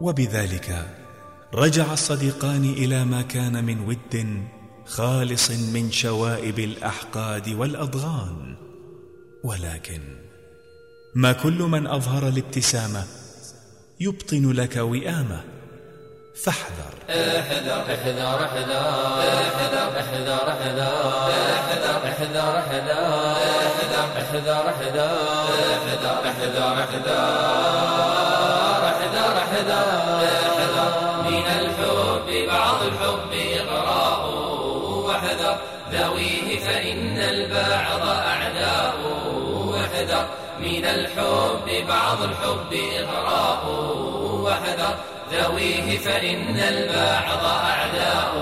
وبذلك رجع الصديقان إلى ما كان من ود خالص من شوائب الأحقاد والأضغان. ولكن ما كل من أظهر الابتسامة يبطن لك وئامة. فاحذر. احذر. احذر احذر احذر. احذر احذر احذر. احذر احذر احذر. احذر احذر احذر. فإن البعض أعداء واحذر من الحب بعض الحب إغراء واحذر ذويه فإن البعض أعداء.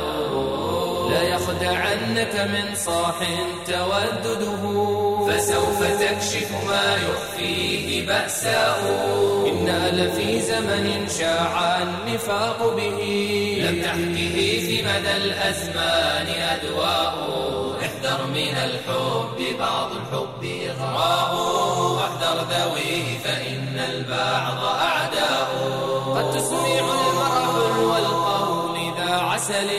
لا يخدعنك من صاح تودده. فسوف تكشف ما يخفيه بأساء. إنا لفي زمن شاع النفاق به. لم تحكه في مدى الأزمان أدواء من الحب بعض الحب إغراء. واحذر ذويه فإن البعض أعداء. قد تسمع المرح والقول ذا عسل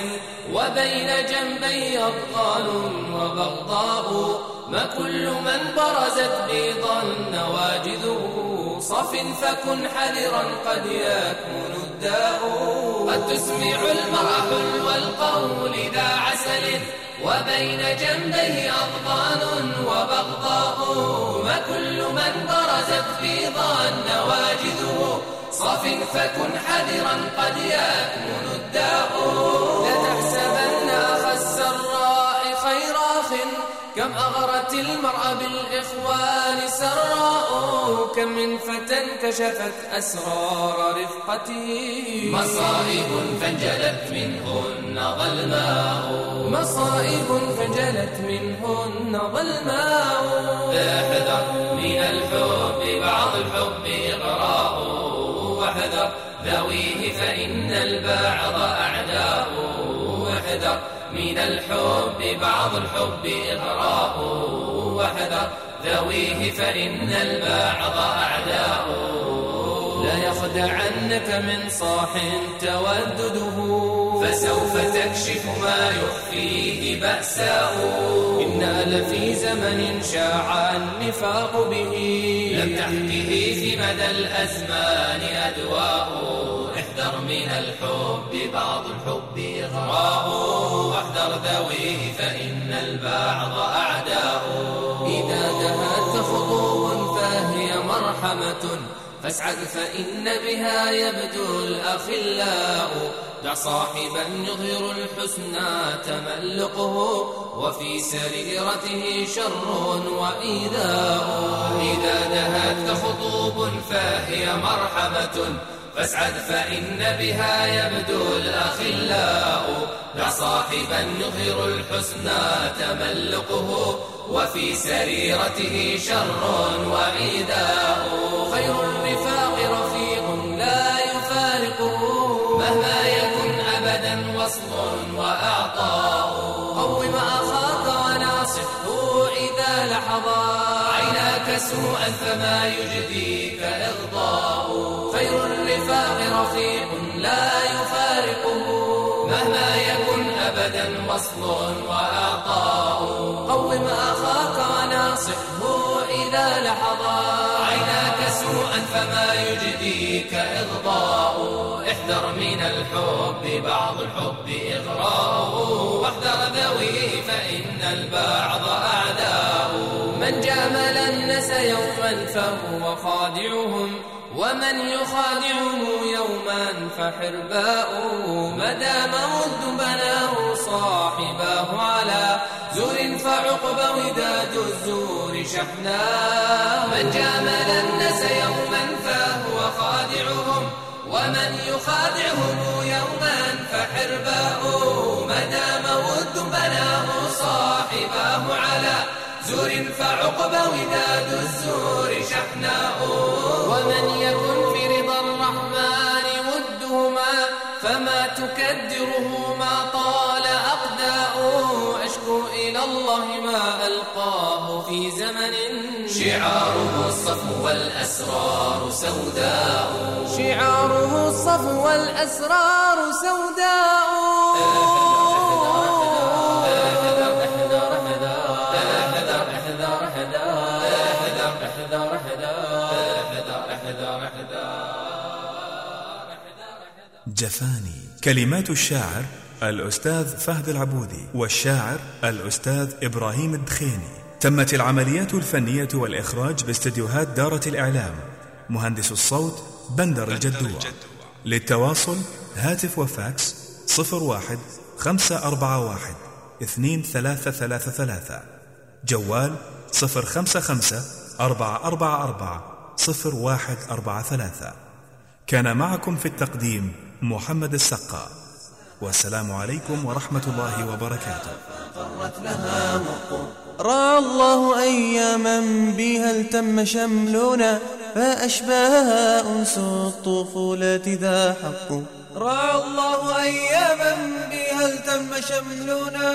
وبين جنبي أبطال وبغضاء. ما كل من برزت بيضا نواجذه صف فكن حذرا قد يكون الداء. قد تسمع المرح والقول ذا عسل وبين جنبيه أضغان وبغضاء. ما كل من برزت بيضا نواجذه صف فكن حذرا قد يكون الداء. أغرت المرأة بالإخوان سراء كم من فتى كشفت أسرار رفقته مصائب فانجلت منهن ظلماء. مصائب فانجلت منهن ظلماء. احذر من الحب بعض الحب إغراء. واحذر ذويه فإن البعض أعداء. واحذر من الحب بعض الحب إغراء واحذر ذويه فإن البعض أعداء. لا يخدعنك من صاح تودده. فسوف تكشف ما يخفيه بأساء. إنا لفي زمن شاع النفاق به. لم تحكه في مدى الأزمان أدواء. احذر من الحب بعض الحب إغراء وأحذر ذويه فإن البعض أعداء. إذا دهت خطوب فهي مرحمة. فاسعد فإن بها يبدو الأخلاء. دع صاحبا يظهر الحسنى تملقه. وفي سريرته شر وإيذاء. إذا دهتك خطوب فهي مرحمة. فاسعد فإن بها يبدو الأخلاء. دع صاحبا يظهر الحسنى تملقه وفي سريرته شر وإيذاء خير الرفاق رفيق لا يفارقه مهما يكن أبدا وصل وأعطاء. قوم أخاك وناصحه إذا لحظا. عيناك سوءا فما يجديك إغضاء. خير الرفاق رفيق لا يفارقه مهما يكن أبدا وصل وأعطاء قوم أخاك وناصحه إذا لحظا. عيناك سوءا فما يجديك إغضاء. احذر من الحب بعض الحب إغراء. واحذر ذويه فإن البعض أعداء. من جامل الناس يوما فهو خادعهم. ومن يخادعه يوما فحرباء ما دام ود بناه صاحباه على زور فعقب وداد الزور شحنا من جامل الناس يوما فهو خادعهم ومن يخادعهم يوما فحرباء ما دام ود بناه صاحباه على زور فعقب وداد الزور شحناء ومن يكن في رضا الرحمن ودهما فما تكدره ما طال أقداء أشكو إلى الله ما ألقاه في زمن شعاره الصفو والأسرار سوداء. شعاره الصفو والأسرار سوداء. جفاني. كلمات الشاعر الأستاذ فهد العبودي والشاعر الأستاذ إبراهيم الدخيني. تمت العمليات الفنية والإخراج باستديوهات دارة الإعلام. مهندس الصوت بندر الجدوع. للتواصل هاتف وفاكس صفر واحد خمسة أربعة واحد اثنين ثلاثة ثلاثة ثلاثة. جوال صفر خمسة خمسة أربعة أربعة أربعة صفر واحد أربعة ثلاثة. كان معكم في التقديم محمد السقا. والسلام عليكم ورحمة الله وبركاته. رأى الله أياما بها التم شملنا فأشباهها أنس الطفولة ذا حق. رأى الله أياما بها التم شملنا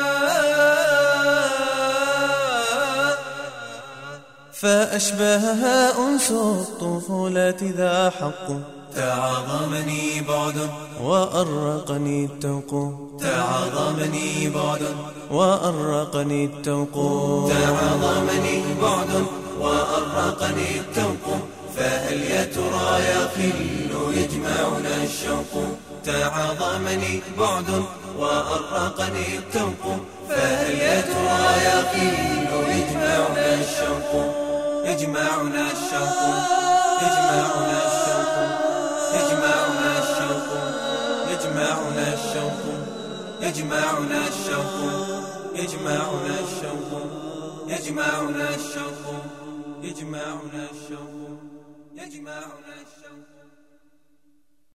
فأشباهها أنس الطفولة ذا حق. تعاظمني بعد. وأرقني التوق. تعاظمني بعد. وأرقني التوق. تعاظمني بعد. وأرقني التوق. فهل يا ترى يا خل يجمعنا الشوق؟ تعاظمني بعد. وأرقني التوق. فهل يا ترى يا خل يجمعنا الشوق؟ يجمعنا الشوق. يجمعنا الشوق. يجمعنا الشوق. يجمعنا الشوق. يجمعنا الشوق. يجمعنا الشوق. يجمعنا الشوق.